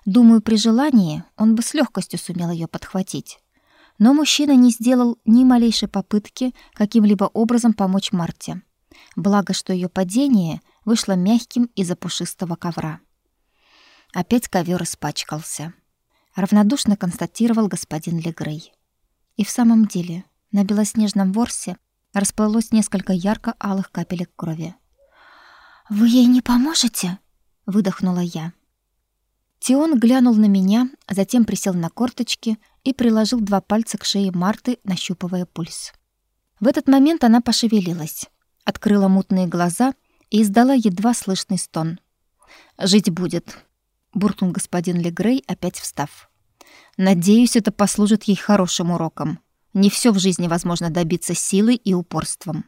Speaker 1: Думаю, при желании он бы с легкостью сумел ее подхватить. Но мужчина не сделал ни малейшей попытки каким-либо образом помочь Марте. Благо, что ее падение вышло мягким из-за пушистого ковра. Опять ковер испачкался. Равнодушно констатировал господин Легрей. И в самом деле на белоснежном ворсе расплылось несколько ярко-алых капелек крови.
Speaker 2: «Вы ей не поможете?» — выдохнула я.
Speaker 1: Тион глянул на меня, затем присел на корточки и приложил два пальца к шее Марты, нащупывая пульс. В этот момент она пошевелилась, открыла мутные глаза и издала едва слышный стон. «Жить будет», — буркнул господин Легрей, опять встав. «Надеюсь, это послужит ей хорошим уроком. Не все в жизни возможно добиться силой и упорством».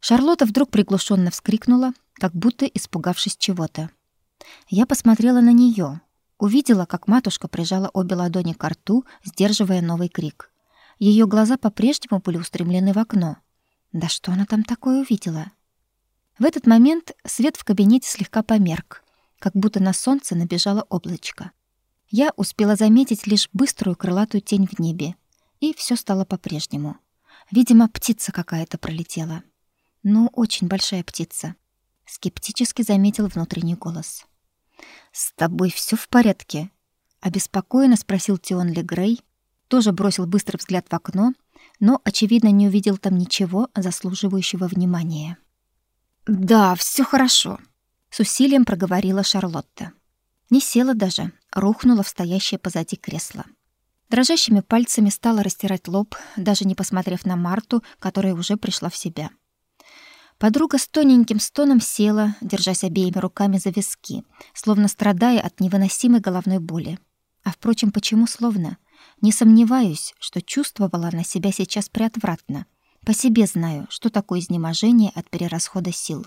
Speaker 1: Шарлотта вдруг приглушенно вскрикнула, как будто испугавшись чего-то. Я посмотрела на нее, увидела, как матушка прижала обе ладони к рту, сдерживая новый крик. Ее глаза по-прежнему были устремлены в окно. Да что она там такое увидела? В этот момент свет в кабинете слегка померк, как будто на солнце набежало облачко. Я успела заметить лишь быструю крылатую тень в небе, и все стало по-прежнему. Видимо, птица какая-то пролетела. Ну, очень большая птица. Скептически заметил внутренний голос. «С тобой все в порядке?» Обеспокоенно спросил Тион Легрей, тоже бросил быстрый взгляд в окно, но, очевидно, не увидел там ничего заслуживающего внимания. «Да, все хорошо», — с усилием проговорила Шарлотта. Не села даже, рухнула в стоящее позади кресло. Дрожащими пальцами стала растирать лоб, даже не посмотрев на Марту, которая уже пришла в себя. Подруга с тоненьким стоном села, держась обеими руками за виски, словно страдая от невыносимой головной боли. А впрочем, почему словно? Не сомневаюсь, что чувствовала она себя сейчас преотвратно. По себе знаю, что такое изнеможение от перерасхода сил.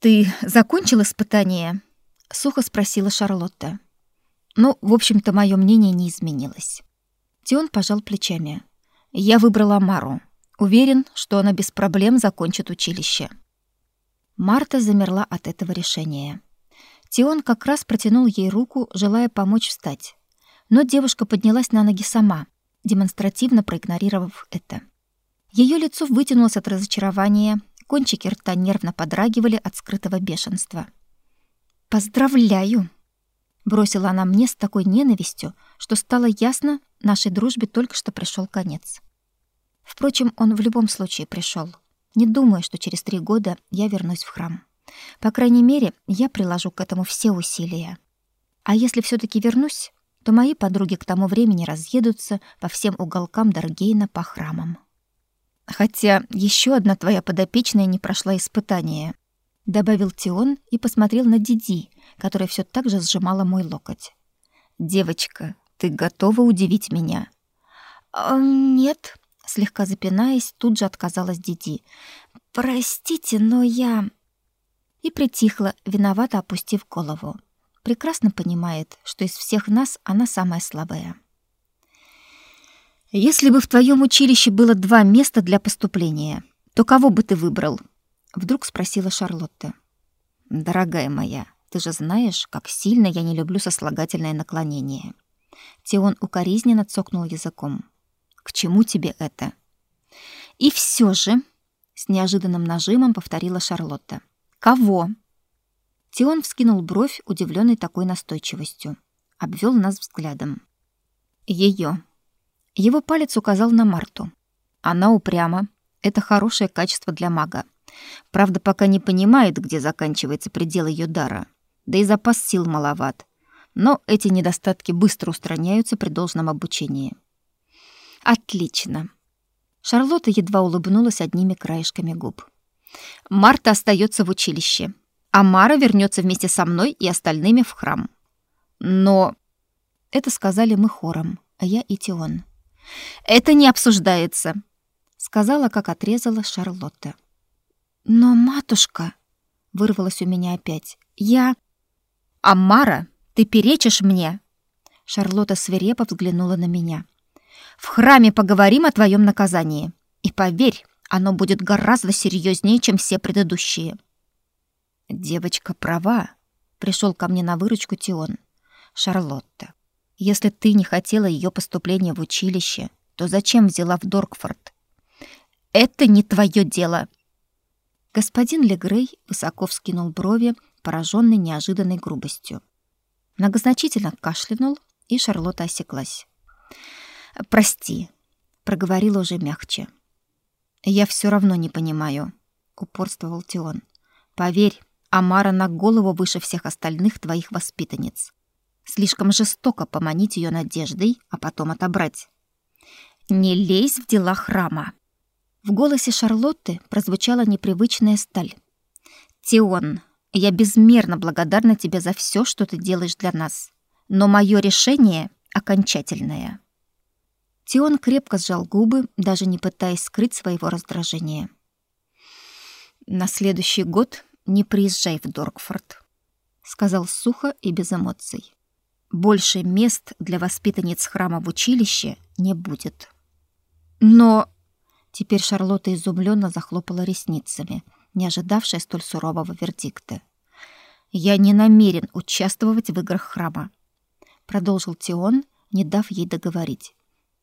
Speaker 1: «Ты закончил испытание?» — сухо спросила Шарлотта. Ну, в общем-то, мое мнение не изменилось. Тион пожал плечами. «Я выбрала Мару. Уверен, что она без проблем закончит училище. Марта замерла от этого решения. Тион как раз протянул ей руку, желая помочь встать. Но девушка поднялась на ноги сама, демонстративно проигнорировав это. Ее лицо вытянулось от разочарования, кончики рта нервно подрагивали от скрытого бешенства. «Поздравляю!» Бросила она мне с такой ненавистью, что стало ясно, нашей дружбе только что пришел конец. Впрочем, он в любом случае пришел. Не думаю, что через три года я вернусь в храм. По крайней мере, я приложу к этому все усилия. А если все таки вернусь, то мои подруги к тому времени разъедутся по всем уголкам Даргейна по храмам. Хотя еще одна твоя подопечная не прошла испытание, добавил Тион и посмотрел на Диди, которая все так же сжимала мой локоть. Девочка, ты готова удивить меня?
Speaker 2: «Э, нет, Слегка запинаясь, тут же отказалась Диди. «Простите, но я...» И притихла, виновато опустив голову. Прекрасно понимает, что из всех нас она самая слабая.
Speaker 1: «Если бы в твоем училище было два места для поступления, то кого бы ты выбрал?» Вдруг спросила Шарлотта. «Дорогая моя, ты же знаешь, как сильно я не люблю сослагательное наклонение». Тион укоризненно цокнул языком. К чему тебе это? И все же, с неожиданным нажимом повторила Шарлотта. Кого? Тион вскинул бровь, удивленный такой настойчивостью, обвел нас взглядом. Ее. Его палец указал на Марту. Она упряма. Это хорошее качество для мага. Правда, пока не понимает, где заканчивается предел ее дара. Да и запас сил маловат. Но эти недостатки быстро устраняются при должном обучении. Отлично. Шарлотта едва улыбнулась одними краешками губ. Марта остается в училище, а Мара вернется вместе со мной и остальными в храм. Но это сказали мы хором, а я и Тион. Это не обсуждается, сказала, как отрезала Шарлотта.
Speaker 2: Но матушка, вырвалось у меня опять. Я
Speaker 1: А Мара, ты перечишь мне? Шарлотта свирепо взглянула на меня. В храме поговорим о твоем наказании. И поверь, оно будет гораздо серьезнее, чем все предыдущие. Девочка права, пришел ко мне на выручку Тион. Шарлотта, Если ты не хотела ее поступления в училище, то зачем взяла в Доркфорд? Это не твое дело. Господин Легрей высоко вскинул брови, пораженный неожиданной грубостью. Многозначительно кашлянул, и Шарлотта осеклась. «Прости», — проговорила уже мягче. «Я все равно не понимаю», — упорствовал Тион. «Поверь, Амара на голову выше всех остальных твоих воспитанниц. Слишком жестоко поманить ее надеждой, а потом отобрать. Не лезь в дела храма. В голосе Шарлотты прозвучала непривычная сталь. Тион, я безмерно благодарна тебе за все, что ты делаешь для нас, но мое решение окончательное. Тион крепко сжал губы, даже не пытаясь скрыть своего раздражения. На следующий год не приезжай в Доркфорд, сказал сухо и без эмоций. Больше мест для воспитанниц храма в училище не будет. Но теперь Шарлотта изумленно захлопала ресницами, не ожидавшая столь сурового вердикта. Я не намерен участвовать в играх храма, продолжил Тион, не дав ей договорить.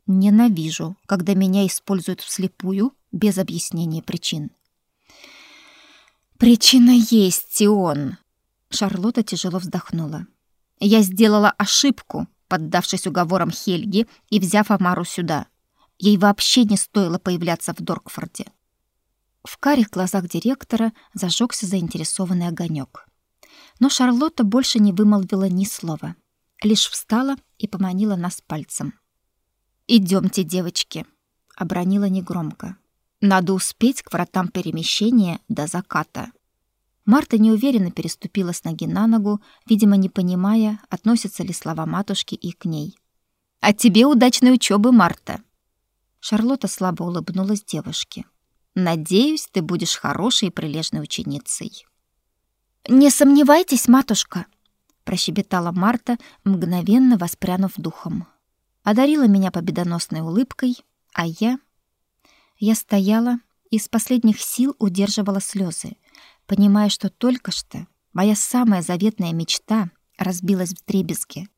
Speaker 1: Ненавижу, когда меня используют вслепую без объяснения причин. Причина есть, Тион. Шарлотта тяжело вздохнула. Я сделала ошибку, поддавшись уговорам Хельги и взяв Амару сюда. Ей вообще не стоило появляться в Доркфорде. В карих глазах директора зажегся заинтересованный огонек. Но Шарлотта больше не вымолвила ни слова, лишь встала и поманила нас пальцем. Идемте, девочки, обронила негромко. Надо успеть к вратам перемещения до заката. Марта неуверенно переступила с ноги на ногу, видимо, не понимая, относятся ли слова матушки и к ней. «А тебе удачной учебы, Марта!» Шарлотта слабо улыбнулась девушке. «Надеюсь, ты будешь хорошей и прилежной ученицей». «Не сомневайтесь, матушка!» прощебетала Марта, мгновенно воспрянув духом. Одарила меня победоносной улыбкой, а я... Я стояла и из последних сил удерживала слезы, понимая, что только что моя самая заветная мечта разбилась в дребезги —